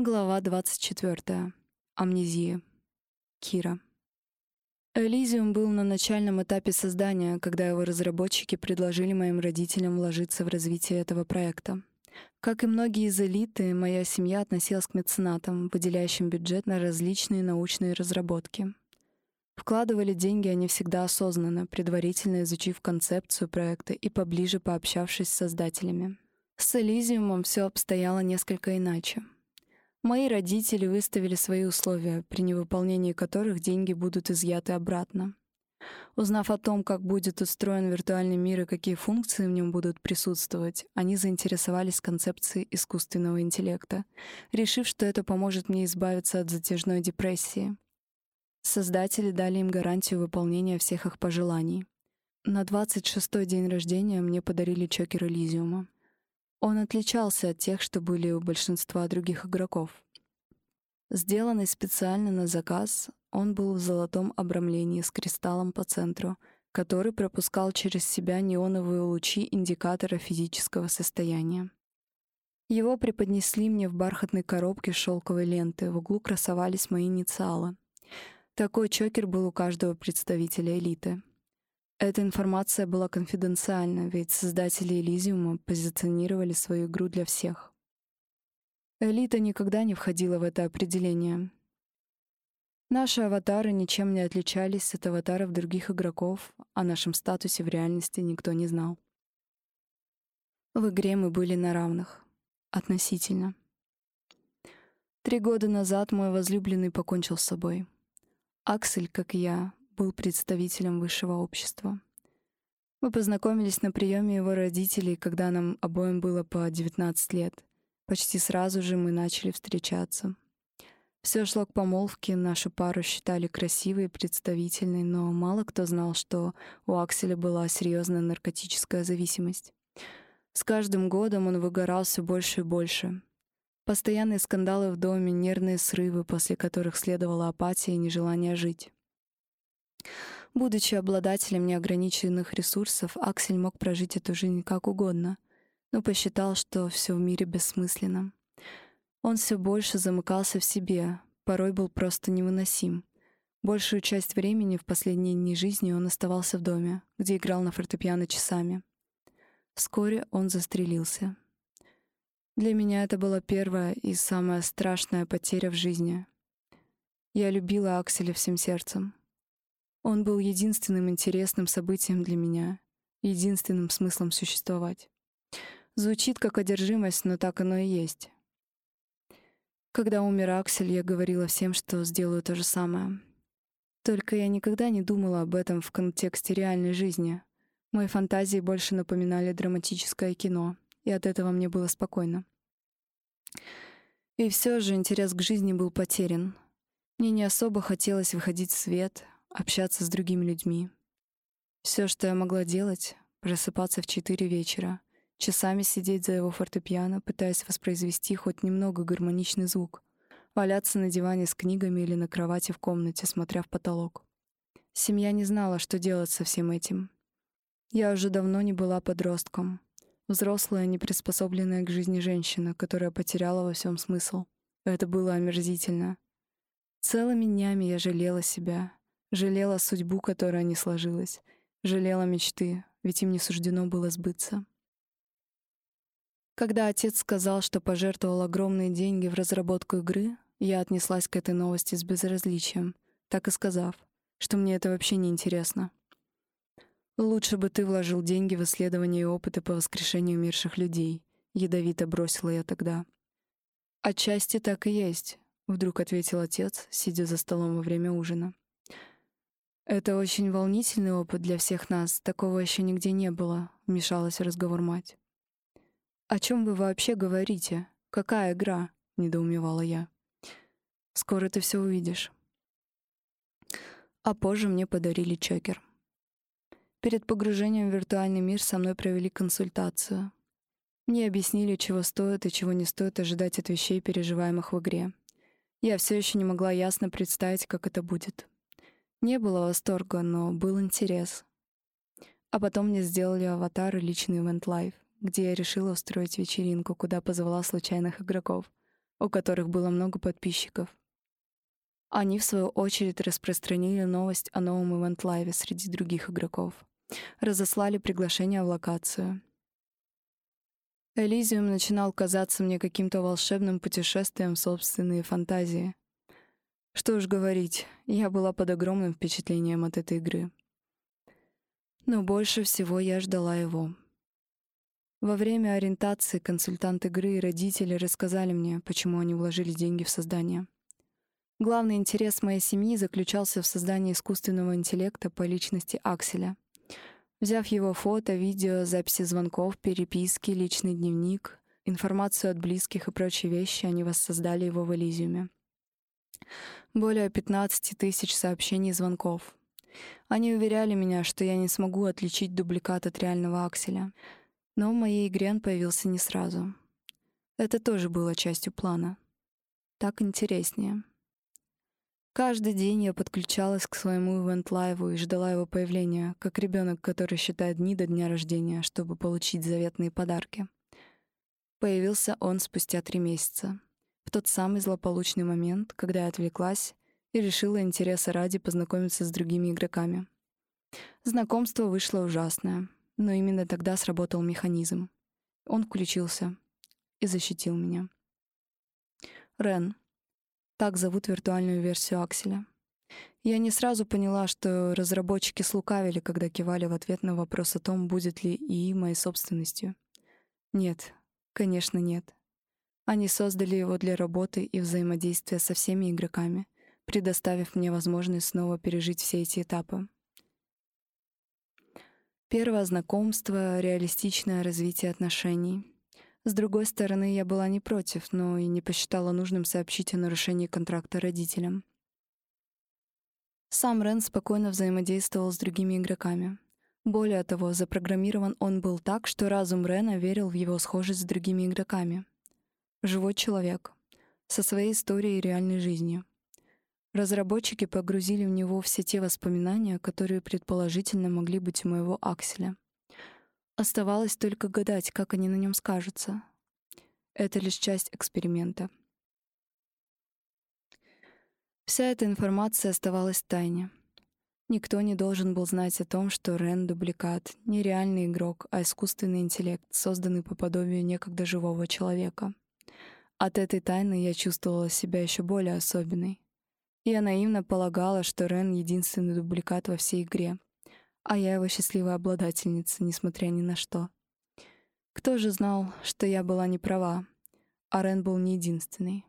Глава 24. Амнезия. Кира. Элизиум был на начальном этапе создания, когда его разработчики предложили моим родителям вложиться в развитие этого проекта. Как и многие из элиты, моя семья относилась к меценатам, выделяющим бюджет на различные научные разработки. Вкладывали деньги они всегда осознанно, предварительно изучив концепцию проекта и поближе пообщавшись с создателями. С Элизиумом все обстояло несколько иначе — Мои родители выставили свои условия, при невыполнении которых деньги будут изъяты обратно. Узнав о том, как будет устроен виртуальный мир и какие функции в нем будут присутствовать, они заинтересовались концепцией искусственного интеллекта, решив, что это поможет мне избавиться от затяжной депрессии. Создатели дали им гарантию выполнения всех их пожеланий. На 26-й день рождения мне подарили чокер Элизиума. Он отличался от тех, что были у большинства других игроков. Сделанный специально на заказ, он был в золотом обрамлении с кристаллом по центру, который пропускал через себя неоновые лучи индикатора физического состояния. Его преподнесли мне в бархатной коробке шелковой ленты, в углу красовались мои инициалы. Такой чокер был у каждого представителя элиты. Эта информация была конфиденциальна, ведь создатели Элизиума позиционировали свою игру для всех. Элита никогда не входила в это определение. Наши аватары ничем не отличались от аватаров других игроков, о нашем статусе в реальности никто не знал. В игре мы были на равных. Относительно. Три года назад мой возлюбленный покончил с собой. Аксель, как и я, был представителем высшего общества. Мы познакомились на приеме его родителей, когда нам обоим было по 19 лет. Почти сразу же мы начали встречаться. Все шло к помолвке, нашу пару считали красивой и представительной, но мало кто знал, что у Акселя была серьезная наркотическая зависимость. С каждым годом он выгорал все больше и больше. Постоянные скандалы в доме, нервные срывы, после которых следовала апатия и нежелание жить. Будучи обладателем неограниченных ресурсов, Аксель мог прожить эту жизнь как угодно, но посчитал, что все в мире бессмысленно. Он все больше замыкался в себе, порой был просто невыносим. Большую часть времени в последние дни жизни он оставался в доме, где играл на фортепиано часами. Вскоре он застрелился. Для меня это была первая и самая страшная потеря в жизни. Я любила Акселя всем сердцем. Он был единственным интересным событием для меня, единственным смыслом существовать. Звучит как одержимость, но так оно и есть. Когда умер Аксель, я говорила всем, что сделаю то же самое. Только я никогда не думала об этом в контексте реальной жизни. Мои фантазии больше напоминали драматическое кино, и от этого мне было спокойно. И все же интерес к жизни был потерян. Мне не особо хотелось выходить в свет, общаться с другими людьми. Все, что я могла делать — просыпаться в четыре вечера, часами сидеть за его фортепиано, пытаясь воспроизвести хоть немного гармоничный звук, валяться на диване с книгами или на кровати в комнате, смотря в потолок. Семья не знала, что делать со всем этим. Я уже давно не была подростком. Взрослая, неприспособленная к жизни женщина, которая потеряла во всем смысл. Это было омерзительно. Целыми днями я жалела себя, Жалела судьбу, которая не сложилась. Жалела мечты, ведь им не суждено было сбыться. Когда отец сказал, что пожертвовал огромные деньги в разработку игры, я отнеслась к этой новости с безразличием, так и сказав, что мне это вообще не интересно. «Лучше бы ты вложил деньги в исследования и опыты по воскрешению умерших людей», — ядовито бросила я тогда. «Отчасти так и есть», — вдруг ответил отец, сидя за столом во время ужина. «Это очень волнительный опыт для всех нас. Такого еще нигде не было», — вмешалась в разговор мать. «О чем вы вообще говорите? Какая игра?» — недоумевала я. «Скоро ты все увидишь». А позже мне подарили чокер. Перед погружением в виртуальный мир со мной провели консультацию. Мне объяснили, чего стоит и чего не стоит ожидать от вещей, переживаемых в игре. Я все еще не могла ясно представить, как это будет. Не было восторга, но был интерес. А потом мне сделали аватар и личный event live, где я решила устроить вечеринку, куда позвала случайных игроков. у которых было много подписчиков. Они, в свою очередь, распространили новость о новом ивент-лайве среди других игроков. Разослали приглашение в локацию. Элизиум начинал казаться мне каким-то волшебным путешествием в собственные фантазии. Что уж говорить, я была под огромным впечатлением от этой игры. Но больше всего я ждала его. Во время ориентации консультант игры и родители рассказали мне, почему они вложили деньги в создание. Главный интерес моей семьи заключался в создании искусственного интеллекта по личности Акселя. Взяв его фото, видео, записи звонков, переписки, личный дневник, информацию от близких и прочие вещи, они воссоздали его в Элизиуме. Более 15 тысяч сообщений и звонков. Они уверяли меня, что я не смогу отличить дубликат от реального Акселя. Но в моей игре он появился не сразу. Это тоже было частью плана. Так интереснее. Каждый день я подключалась к своему ивент-лайву и ждала его появления, как ребенок, который считает дни до дня рождения, чтобы получить заветные подарки. Появился он спустя три месяца, в тот самый злополучный момент, когда я отвлеклась и решила интереса ради познакомиться с другими игроками. Знакомство вышло ужасное, но именно тогда сработал механизм. Он включился и защитил меня. Рен — так зовут виртуальную версию Акселя. Я не сразу поняла, что разработчики слукавили, когда кивали в ответ на вопрос о том, будет ли ИИ моей собственностью. Нет, конечно, нет. Они создали его для работы и взаимодействия со всеми игроками, предоставив мне возможность снова пережить все эти этапы. Первое знакомство — реалистичное развитие отношений — с другой стороны, я была не против, но и не посчитала нужным сообщить о нарушении контракта родителям. Сам Рен спокойно взаимодействовал с другими игроками. Более того, запрограммирован он был так, что разум Рена верил в его схожесть с другими игроками. Живой человек. Со своей историей и реальной жизнью. Разработчики погрузили в него все те воспоминания, которые предположительно могли быть у моего Акселя — Оставалось только гадать, как они на нем скажутся. Это лишь часть эксперимента. Вся эта информация оставалась в тайне. Никто не должен был знать о том, что Рен — дубликат, не реальный игрок, а искусственный интеллект, созданный по подобию некогда живого человека. От этой тайны я чувствовала себя еще более особенной. Я наивно полагала, что Рен — единственный дубликат во всей игре, а я его счастливая обладательница, несмотря ни на что. Кто же знал, что я была не права, а Рен был не единственный.